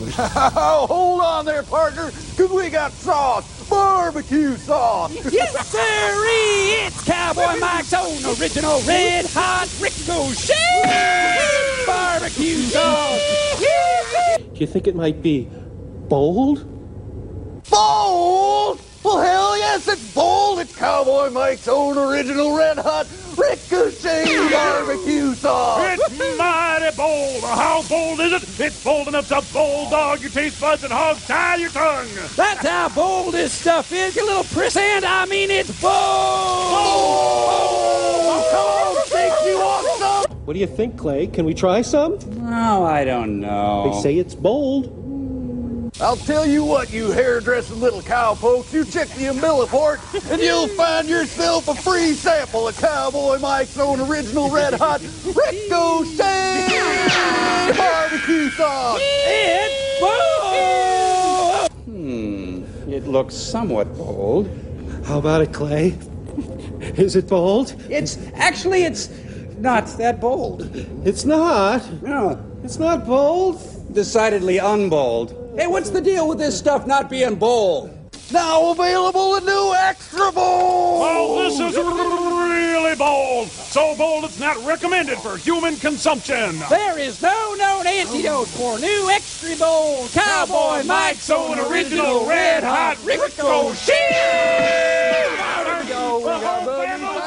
liquid. Oh, hold on there, partner, because we got sauce. Barbecue sauce. Yes, sirree! It's Cowboy Mike's own original red hot ricochet barbecue sauce. Do you think it might be bold? Bold? Well, hell yes, it's bold. It's Cowboy Mike's own original red hot ricochet How bold is it? It's bold enough to bulldog your taste buds and hog tie your tongue. That's how bold this stuff is, you little priss, and I mean it's bold. Oh, come on, Steaks, you want some? What do you think, Clay? Can we try some? Oh, I don't know. They say it's bold. I'll tell you what, you hairdressing little cowpokes, you check the umbiliport, and you'll find yourself a free sample of Cowboy Mike's own original red hot ricochet it looks somewhat bold. How about it, Clay? Is it bold? It's actually it's not that bold. It's not. No, It's not bold. decidedly unbold. Hey, what's the deal with this stuff not being bold? Now available a new extra bowl. Oh, this is really bold. So bold it's not recommended for human consumption. There is no known antidote for new extra bold Cowboy Mike's own original red hot ricochet. There we go. We got the